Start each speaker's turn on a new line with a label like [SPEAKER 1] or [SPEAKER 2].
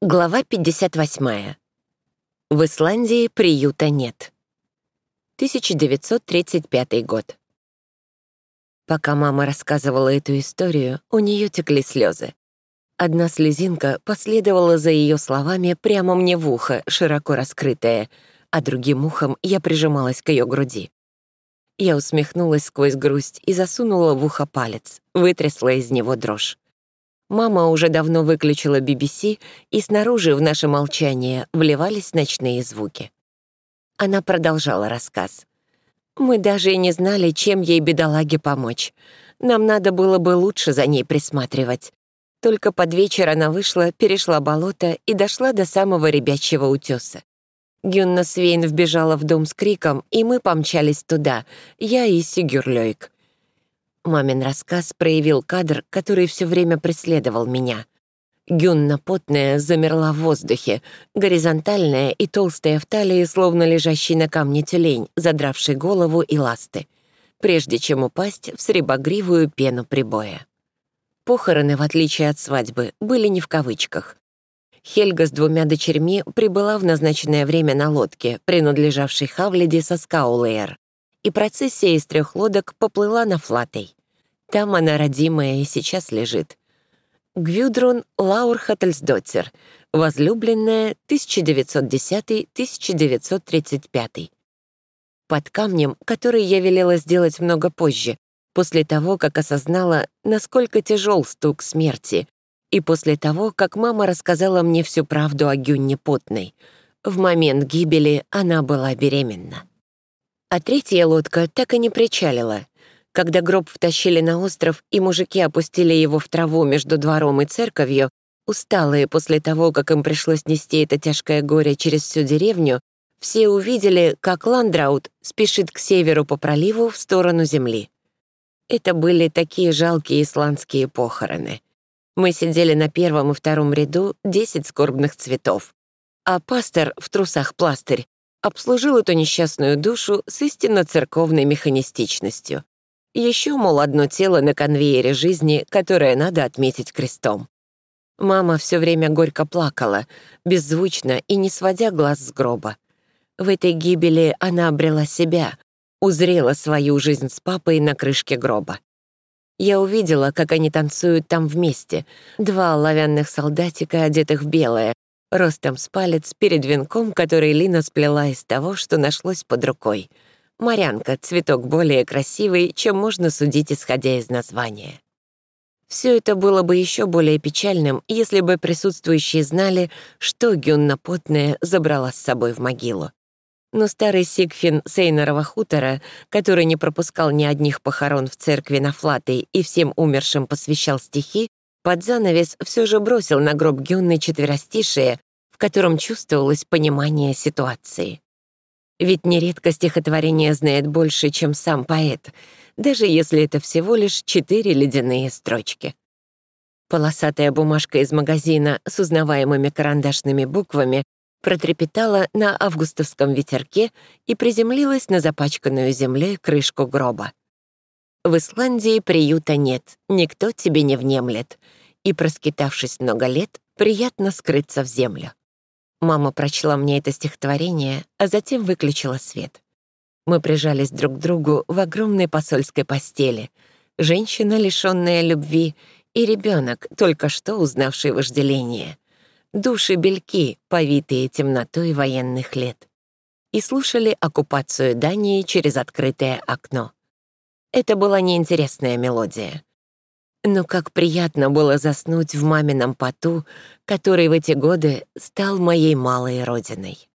[SPEAKER 1] Глава 58. В Исландии приюта нет. 1935 год. Пока мама рассказывала эту историю, у нее текли слезы. Одна слезинка последовала за ее словами прямо мне в ухо, широко раскрытая, а другим ухом я прижималась к ее груди. Я усмехнулась сквозь грусть и засунула в ухо палец, вытрясла из него дрожь. Мама уже давно выключила BBC, и снаружи в наше молчание вливались ночные звуки. Она продолжала рассказ. «Мы даже и не знали, чем ей, бедолаге, помочь. Нам надо было бы лучше за ней присматривать. Только под вечер она вышла, перешла болото и дошла до самого ребячьего утеса. Гюнна Свейн вбежала в дом с криком, и мы помчались туда, я и Сигюрлёйк. Мамин рассказ проявил кадр, который все время преследовал меня. Гюнна потная замерла в воздухе, горизонтальная и толстая в талии, словно лежащий на камне тюлень, задравший голову и ласты, прежде чем упасть в сребогривую пену прибоя. Похороны, в отличие от свадьбы, были не в кавычках. Хельга с двумя дочерьми прибыла в назначенное время на лодке, принадлежавшей Хавлиде со Скаулэйр, и процессия из трех лодок поплыла на Флатей. Там она родимая и сейчас лежит. Гвюдрун Лаурхательсдоттер, возлюбленная 1910-1935. Под камнем, который я велела сделать много позже, после того, как осознала, насколько тяжел стук смерти, и после того, как мама рассказала мне всю правду о Гюнне Потной. В момент гибели она была беременна. А третья лодка так и не причалила. Когда гроб втащили на остров, и мужики опустили его в траву между двором и церковью, усталые после того, как им пришлось нести это тяжкое горе через всю деревню, все увидели, как Ландраут спешит к северу по проливу в сторону земли. Это были такие жалкие исландские похороны. Мы сидели на первом и втором ряду десять скорбных цветов, а пастор в трусах-пластырь обслужил эту несчастную душу с истинно церковной механистичностью. Еще, мол, одно тело на конвейере жизни, которое надо отметить крестом. Мама все время горько плакала, беззвучно и не сводя глаз с гроба. В этой гибели она обрела себя, узрела свою жизнь с папой на крышке гроба. Я увидела, как они танцуют там вместе, два оловянных солдатика, одетых в белое, ростом с палец перед венком, который Лина сплела из того, что нашлось под рукой. Морянка — цветок более красивый, чем можно судить, исходя из названия. Все это было бы еще более печальным, если бы присутствующие знали, что Гюнна Потная забрала с собой в могилу. Но старый Сигфин Сейнорова хутора, который не пропускал ни одних похорон в церкви на Флаты и всем умершим посвящал стихи, под занавес все же бросил на гроб Гюнны четверостишие, в котором чувствовалось понимание ситуации. Ведь нередко стихотворение знает больше, чем сам поэт, даже если это всего лишь четыре ледяные строчки. Полосатая бумажка из магазина с узнаваемыми карандашными буквами протрепетала на августовском ветерке и приземлилась на запачканную землей крышку гроба. В Исландии приюта нет, никто тебе не внемлет, и, проскитавшись много лет, приятно скрыться в землю. Мама прочла мне это стихотворение, а затем выключила свет. Мы прижались друг к другу в огромной посольской постели. Женщина, лишённая любви, и ребенок, только что узнавший вожделение. Души-бельки, повитые темнотой военных лет. И слушали оккупацию Дании через открытое окно. Это была неинтересная мелодия. Но как приятно было заснуть в мамином поту, который в эти годы стал моей малой родиной.